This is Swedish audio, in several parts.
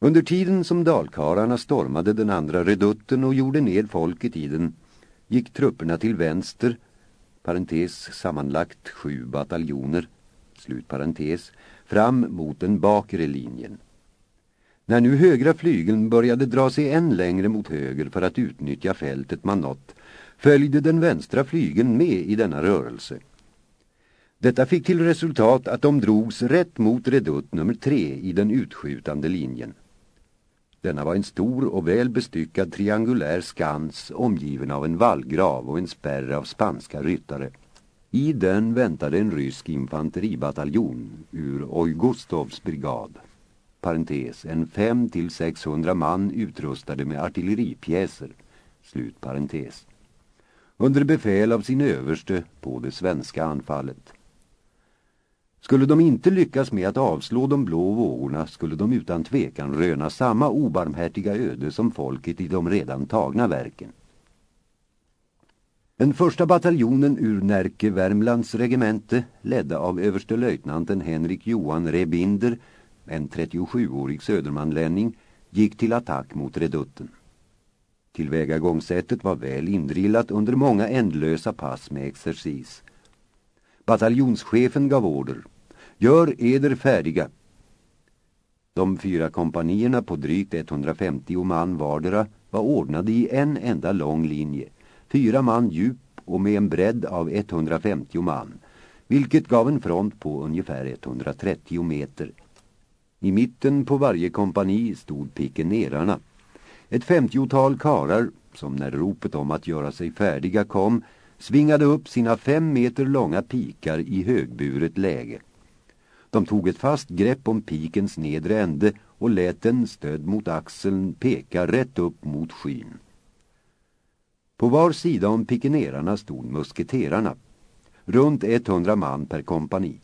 Under tiden som dalkararna stormade den andra redutten och gjorde ned folket i den gick trupperna till vänster, parentes sammanlagt sju bataljoner, slut parentes, fram mot den bakre linjen. När nu högra flygeln började dra sig än längre mot höger för att utnyttja fältet man nått, följde den vänstra flygeln med i denna rörelse. Detta fick till resultat att de drogs rätt mot redutt nummer tre i den utskjutande linjen. Denna var en stor och väl bestyckad triangulär skans omgiven av en vallgrav och en spärr av spanska ryttare. I den väntade en rysk infanteribataljon ur Ojgustovs brigad. Parentes, en 5 till 600 man utrustade med artilleripjäser. Slut parentes. Under befäl av sin överste på det svenska anfallet. Skulle de inte lyckas med att avslå de blå vågorna skulle de utan tvekan röna samma obarmhärtiga öde som folket i de redan tagna verken. Den första bataljonen ur Närke Värmlands regemente, ledda av överstelöjtnanten Henrik Johan Rebinder, en 37-årig södermanlänning, gick till attack mot redutten. Tillvägagångssättet var väl indrillat under många ändlösa pass med exercis. Bataljonschefen gav order. Gör eder färdiga. De fyra kompanierna på drygt 150 man vardera var ordnade i en enda lång linje. Fyra man djup och med en bredd av 150 man, vilket gav en front på ungefär 130 meter. I mitten på varje kompani stod pikenerarna. Ett femtiotal karar, som när ropet om att göra sig färdiga kom, svingade upp sina fem meter långa pikar i högburet läge. De tog ett fast grepp om pikens nedre ände och lät den stöd mot axeln peka rätt upp mot skyn. På var sida om pikenerarna stod musketerarna, runt 100 man per kompani.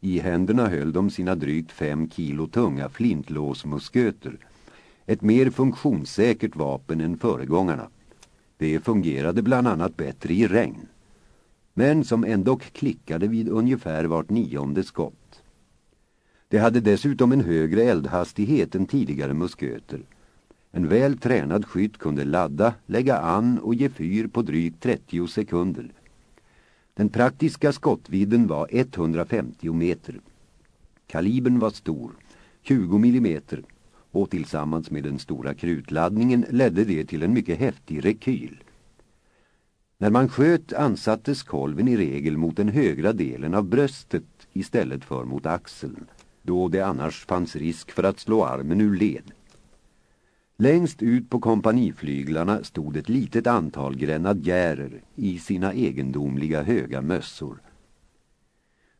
I händerna höll de sina drygt fem kilo tunga flintlåsmusköter, ett mer funktionssäkert vapen än föregångarna. Det fungerade bland annat bättre i regn, men som ändå klickade vid ungefär vart nionde skott. Det hade dessutom en högre eldhastighet än tidigare musköter. En väl tränad skytt kunde ladda, lägga an och ge fyr på drygt 30 sekunder. Den praktiska skottvidden var 150 meter. Kalibern var stor, 20 millimeter och tillsammans med den stora krutladdningen ledde det till en mycket häftig rekyl. När man sköt ansattes kolven i regel mot den högra delen av bröstet istället för mot axeln, då det annars fanns risk för att slå armen ur led. Längst ut på kompaniflyglarna stod ett litet antal grenadjärer i sina egendomliga höga mössor.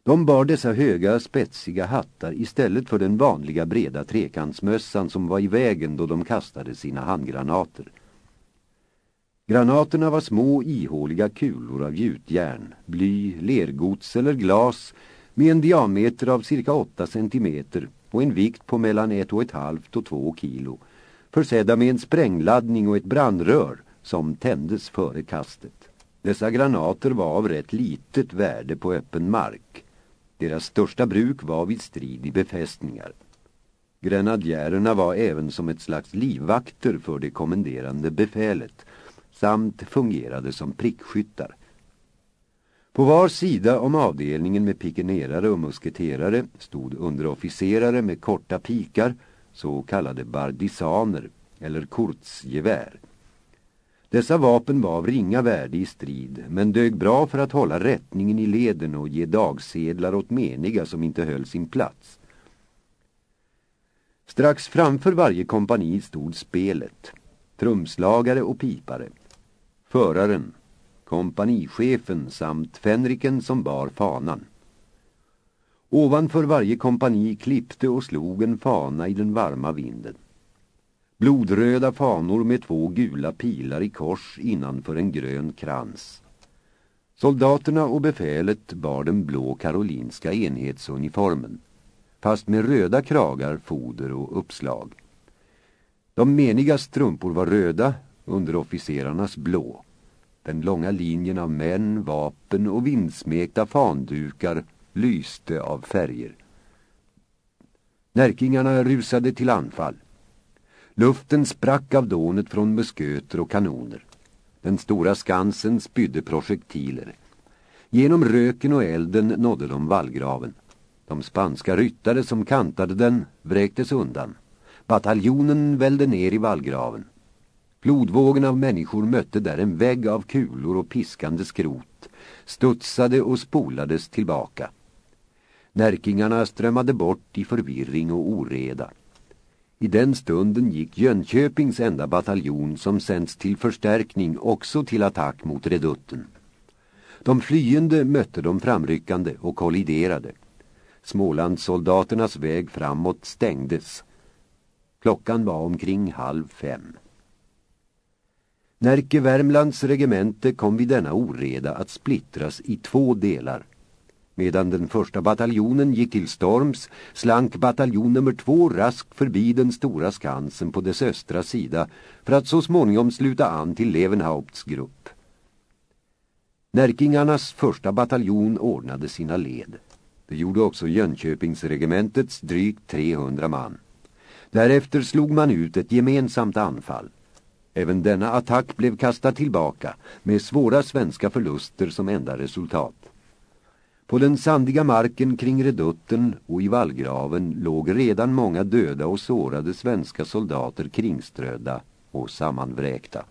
De bar dessa höga spetsiga hattar istället för den vanliga breda trekantsmössan som var i vägen då de kastade sina handgranater. Granaterna var små ihåliga kulor av gjutjärn, bly, lergods eller glas med en diameter av cirka 8 centimeter och en vikt på mellan ett och ett halvt och två kilo försedda med en sprängladdning och ett brandrör som tändes före kastet. Dessa granater var av rätt litet värde på öppen mark. Deras största bruk var vid strid i befästningar. Grenadjärerna var även som ett slags livvakter för det kommenderande befälet samt fungerade som prickskyttar. På var sida om avdelningen med pikenerare och musketerare stod underofficerare med korta pikar så kallade bardisaner eller kortsgevär. Dessa vapen var av ringa värde i strid men dög bra för att hålla rättningen i leden och ge dagsedlar åt meniga som inte höll sin plats. Strax framför varje kompani stod spelet, trumslagare och pipare, föraren, kompanichefen samt fänriken som bar fanan. Ovanför varje kompani klippte och slog en fana i den varma vinden. Blodröda fanor med två gula pilar i kors innanför en grön krans. Soldaterna och befälet bar den blå karolinska enhetsuniformen, fast med röda kragar, foder och uppslag. De meniga strumpor var röda, underofficerarnas blå. Den långa linjen av män, vapen och vindsmekta fandukar lyste av färger. Närkingarna rusade till anfall. Luften sprack av dånet från musköter och kanoner. Den stora skansen spydde projektiler. Genom röken och elden nådde de vallgraven. De spanska ryttare som kantade den vräktes undan. Bataljonen välde ner i vallgraven. Flodvågen av människor mötte där en vägg av kulor och piskande skrot, studsade och spolades tillbaka. Närkingarna strömmade bort i förvirring och oreda. I den stunden gick Jönköpings enda bataljon som sänds till förstärkning också till attack mot redutten. De flyende mötte de framryckande och kolliderade. Smålandssoldaternas väg framåt stängdes. Klockan var omkring halv fem. Närke Värmlands regemente kom vid denna oreda att splittras i två delar. Medan den första bataljonen gick till storms slank bataljon nummer två raskt förbi den stora skansen på dess östra sida för att så småningom sluta an till Levenhaupts grupp. Närkingarnas första bataljon ordnade sina led. Det gjorde också Jönköpingsregementets drygt 300 man. Därefter slog man ut ett gemensamt anfall. Även denna attack blev kastad tillbaka med svåra svenska förluster som enda resultat. På den sandiga marken kring redutten och i vallgraven låg redan många döda och sårade svenska soldater kringströdda och sammanvräkta.